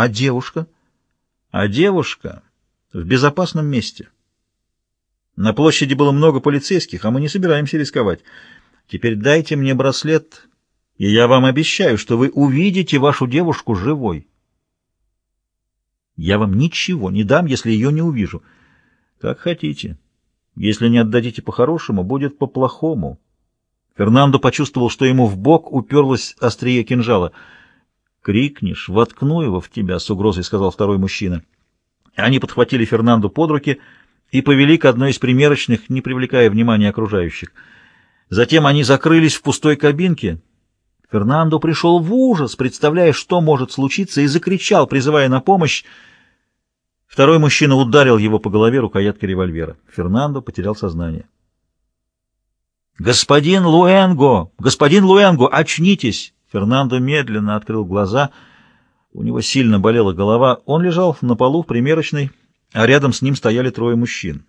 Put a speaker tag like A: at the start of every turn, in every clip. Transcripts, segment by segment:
A: А девушка? А девушка в безопасном месте. На площади было много полицейских, а мы не собираемся рисковать. Теперь дайте мне браслет, и я вам обещаю, что вы увидите вашу девушку живой. Я вам ничего не дам, если ее не увижу. Как хотите. Если не отдадите по-хорошему, будет по-плохому. Фернандо почувствовал, что ему в бок уперлось острие кинжала. «Крикнешь, воткну его в тебя», — с угрозой сказал второй мужчина. Они подхватили Фернандо под руки и повели к одной из примерочных, не привлекая внимания окружающих. Затем они закрылись в пустой кабинке. Фернандо пришел в ужас, представляя, что может случиться, и закричал, призывая на помощь. Второй мужчина ударил его по голове рукояткой револьвера. Фернандо потерял сознание. «Господин Луэнго! Господин Луэнго, очнитесь!» Фернандо медленно открыл глаза. У него сильно болела голова. Он лежал на полу в примерочной, а рядом с ним стояли трое мужчин.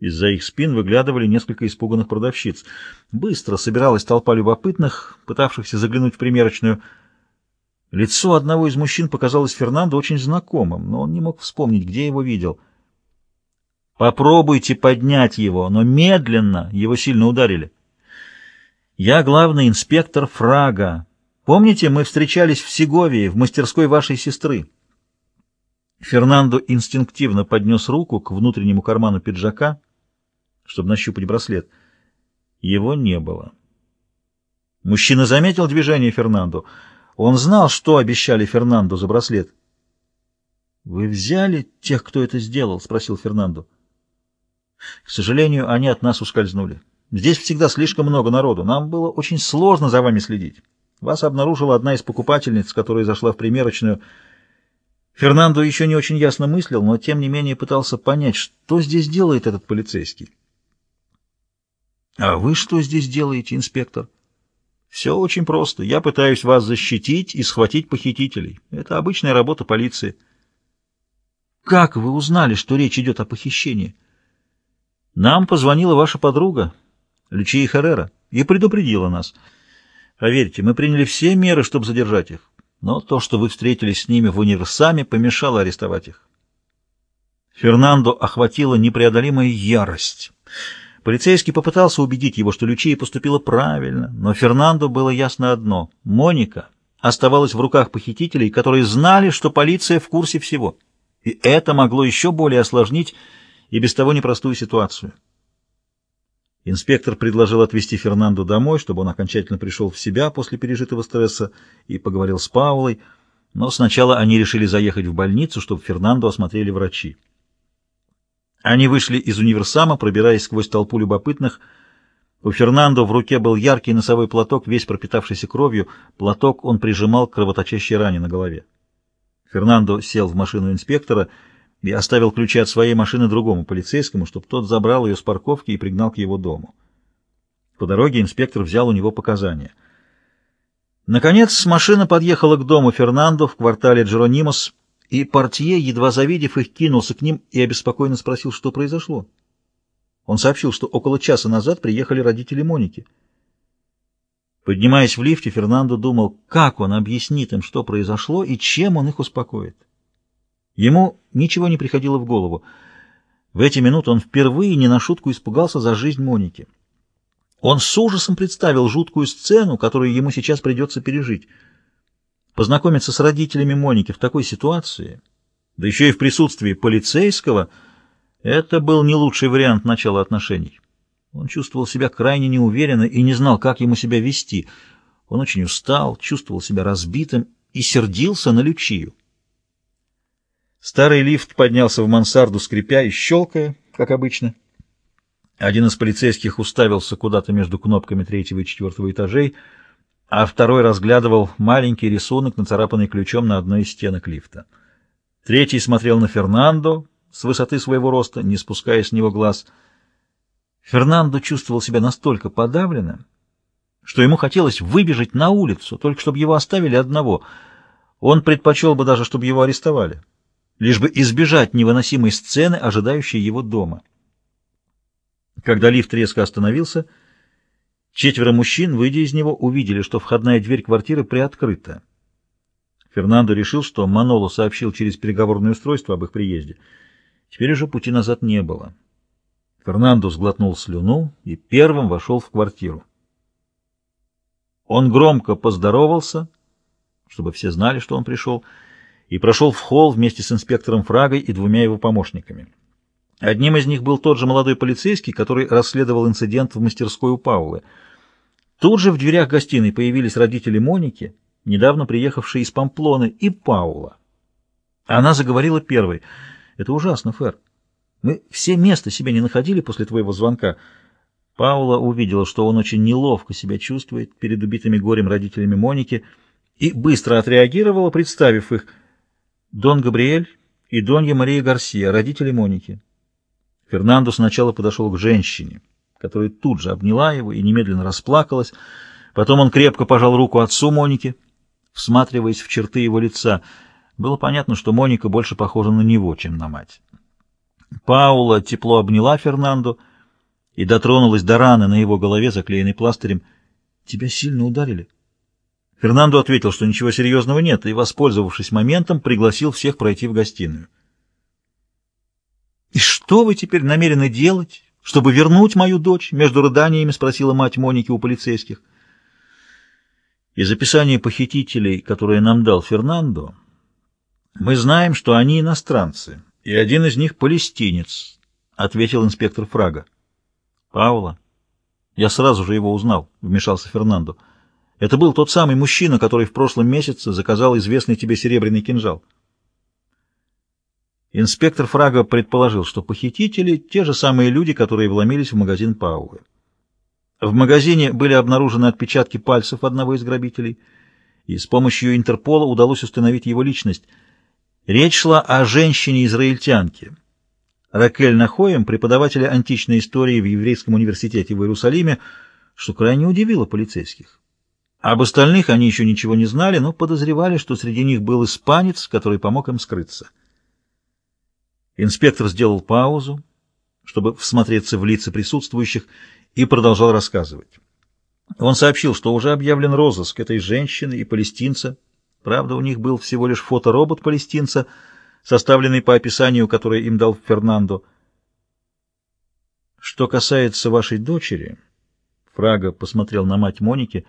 A: Из-за их спин выглядывали несколько испуганных продавщиц. Быстро собиралась толпа любопытных, пытавшихся заглянуть в примерочную. Лицо одного из мужчин показалось Фернандо очень знакомым, но он не мог вспомнить, где его видел. «Попробуйте поднять его, но медленно!» Его сильно ударили. «Я главный инспектор Фрага. Помните, мы встречались в Сеговии, в мастерской вашей сестры?» Фернандо инстинктивно поднес руку к внутреннему карману пиджака, чтобы нащупать браслет. Его не было. Мужчина заметил движение Фернандо. Он знал, что обещали Фернандо за браслет. «Вы взяли тех, кто это сделал?» — спросил Фернандо. «К сожалению, они от нас ускользнули. Здесь всегда слишком много народу. Нам было очень сложно за вами следить. Вас обнаружила одна из покупательниц, которая зашла в примерочную. Фернандо еще не очень ясно мыслил, но тем не менее пытался понять, что здесь делает этот полицейский. «А вы что здесь делаете, инспектор?» Все очень просто. Я пытаюсь вас защитить и схватить похитителей. Это обычная работа полиции. Как вы узнали, что речь идет о похищении? Нам позвонила ваша подруга, Лючия Херрера, и предупредила нас. Поверьте, мы приняли все меры, чтобы задержать их. Но то, что вы встретились с ними в универсаме, помешало арестовать их. Фернандо охватила непреодолимая ярость. Полицейский попытался убедить его, что Лючия поступила правильно, но Фернандо было ясно одно — Моника оставалась в руках похитителей, которые знали, что полиция в курсе всего. И это могло еще более осложнить и без того непростую ситуацию. Инспектор предложил отвезти Фернандо домой, чтобы он окончательно пришел в себя после пережитого стресса и поговорил с Паулой, но сначала они решили заехать в больницу, чтобы Фернандо осмотрели врачи. Они вышли из универсама, пробираясь сквозь толпу любопытных. У Фернандо в руке был яркий носовой платок, весь пропитавшийся кровью. Платок он прижимал к кровоточащей ране на голове. Фернандо сел в машину инспектора и оставил ключи от своей машины другому полицейскому, чтобы тот забрал ее с парковки и пригнал к его дому. По дороге инспектор взял у него показания. Наконец машина подъехала к дому Фернандо в квартале Джеронимос, и портье, едва завидев их, кинулся к ним и обеспокоенно спросил, что произошло. Он сообщил, что около часа назад приехали родители Моники. Поднимаясь в лифте, Фернандо думал, как он объяснит им, что произошло и чем он их успокоит. Ему ничего не приходило в голову. В эти минуты он впервые не на шутку испугался за жизнь Моники. Он с ужасом представил жуткую сцену, которую ему сейчас придется пережить — Познакомиться с родителями Моники в такой ситуации, да еще и в присутствии полицейского, это был не лучший вариант начала отношений. Он чувствовал себя крайне неуверенно и не знал, как ему себя вести. Он очень устал, чувствовал себя разбитым и сердился на Лючию. Старый лифт поднялся в мансарду, скрипя и щелкая, как обычно. Один из полицейских уставился куда-то между кнопками третьего и четвертого этажей — а второй разглядывал маленький рисунок, нацарапанный ключом на одной из стенок лифта. Третий смотрел на Фернандо с высоты своего роста, не спуская с него глаз. Фернандо чувствовал себя настолько подавленным, что ему хотелось выбежать на улицу, только чтобы его оставили одного. Он предпочел бы даже, чтобы его арестовали, лишь бы избежать невыносимой сцены, ожидающей его дома. Когда лифт резко остановился, Четверо мужчин, выйдя из него, увидели, что входная дверь квартиры приоткрыта. Фернандо решил, что Маноло сообщил через переговорное устройство об их приезде. Теперь уже пути назад не было. Фернандо сглотнул слюну и первым вошел в квартиру. Он громко поздоровался, чтобы все знали, что он пришел, и прошел в холл вместе с инспектором Фрагой и двумя его помощниками. Одним из них был тот же молодой полицейский, который расследовал инцидент в мастерской у Паулы. Тут же в дверях гостиной появились родители Моники, недавно приехавшие из Памплоны, и Паула. Она заговорила первой. «Это ужасно, Фер. Мы все места себе не находили после твоего звонка». Паула увидела, что он очень неловко себя чувствует перед убитыми горем родителями Моники, и быстро отреагировала, представив их. Дон Габриэль и Донья Мария Гарсия, родители Моники. Фернандо сначала подошел к женщине, которая тут же обняла его и немедленно расплакалась. Потом он крепко пожал руку отцу Моники, всматриваясь в черты его лица. Было понятно, что Моника больше похожа на него, чем на мать. Паула тепло обняла Фернандо и дотронулась до раны на его голове, заклеенной пластырем. «Тебя сильно ударили?» Фернандо ответил, что ничего серьезного нет, и, воспользовавшись моментом, пригласил всех пройти в гостиную. «И что вы теперь намерены делать, чтобы вернуть мою дочь?» — между рыданиями спросила мать Моники у полицейских. Из описания похитителей, которые нам дал Фернандо, мы знаем, что они иностранцы, и один из них палестинец, — ответил инспектор Фрага. — Паула. Я сразу же его узнал, — вмешался Фернандо. Это был тот самый мужчина, который в прошлом месяце заказал известный тебе серебряный кинжал. Инспектор Фрага предположил, что похитители — те же самые люди, которые вломились в магазин Паулы. В магазине были обнаружены отпечатки пальцев одного из грабителей, и с помощью Интерпола удалось установить его личность. Речь шла о женщине-израильтянке. Ракель Нахоем, преподавателя античной истории в Еврейском университете в Иерусалиме, что крайне удивило полицейских. Об остальных они еще ничего не знали, но подозревали, что среди них был испанец, который помог им скрыться. Инспектор сделал паузу, чтобы всмотреться в лица присутствующих, и продолжал рассказывать. Он сообщил, что уже объявлен розыск этой женщины и палестинца. Правда, у них был всего лишь фоторобот палестинца, составленный по описанию, которое им дал Фернандо. Что касается вашей дочери, Фрага посмотрел на мать Моники,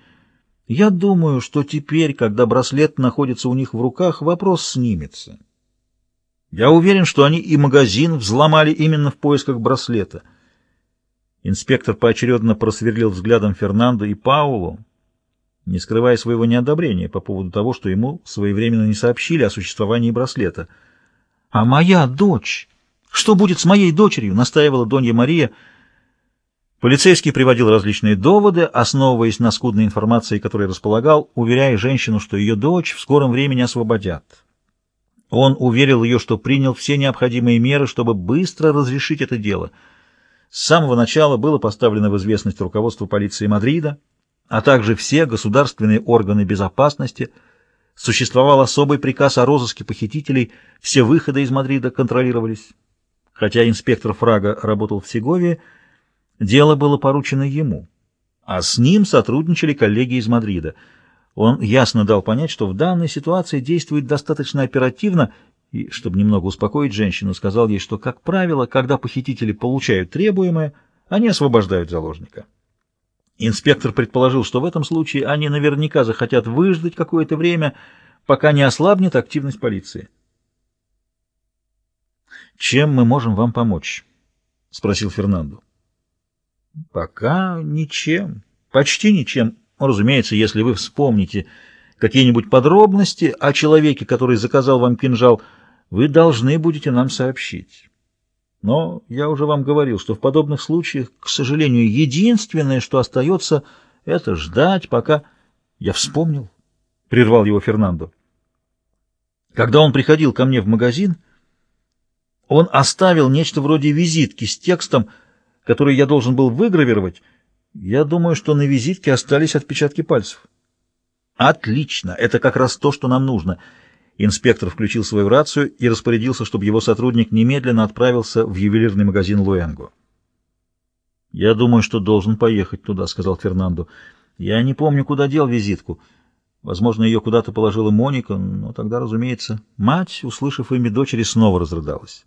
A: я думаю, что теперь, когда браслет находится у них в руках, вопрос снимется. Я уверен, что они и магазин взломали именно в поисках браслета. Инспектор поочередно просверлил взглядом Фернандо и Паулу, не скрывая своего неодобрения по поводу того, что ему своевременно не сообщили о существовании браслета. «А моя дочь? Что будет с моей дочерью?» — настаивала Донья Мария. Полицейский приводил различные доводы, основываясь на скудной информации, которой располагал, уверяя женщину, что ее дочь в скором времени освободят. Он уверил ее, что принял все необходимые меры, чтобы быстро разрешить это дело. С самого начала было поставлено в известность руководство полиции Мадрида, а также все государственные органы безопасности. Существовал особый приказ о розыске похитителей, все выходы из Мадрида контролировались. Хотя инспектор Фрага работал в Сеговии, дело было поручено ему, а с ним сотрудничали коллеги из Мадрида — он ясно дал понять, что в данной ситуации действует достаточно оперативно, и, чтобы немного успокоить женщину, сказал ей, что, как правило, когда похитители получают требуемое, они освобождают заложника. Инспектор предположил, что в этом случае они наверняка захотят выждать какое-то время, пока не ослабнет активность полиции. «Чем мы можем вам помочь?» — спросил Фернандо. «Пока ничем. Почти ничем. Разумеется, если вы вспомните какие-нибудь подробности о человеке, который заказал вам кинжал, вы должны будете нам сообщить. Но я уже вам говорил, что в подобных случаях, к сожалению, единственное, что остается, это ждать, пока... Я вспомнил, — прервал его Фернандо. Когда он приходил ко мне в магазин, он оставил нечто вроде визитки с текстом, который я должен был выгравировать, я думаю, что на визитке остались отпечатки пальцев. Отлично, это как раз то, что нам нужно. Инспектор включил свою рацию и распорядился, чтобы его сотрудник немедленно отправился в ювелирный магазин Луэнго. «Я думаю, что должен поехать туда», — сказал Фернандо. «Я не помню, куда дел визитку. Возможно, ее куда-то положила Моника, но тогда, разумеется, мать, услышав имя дочери, снова разрыдалась.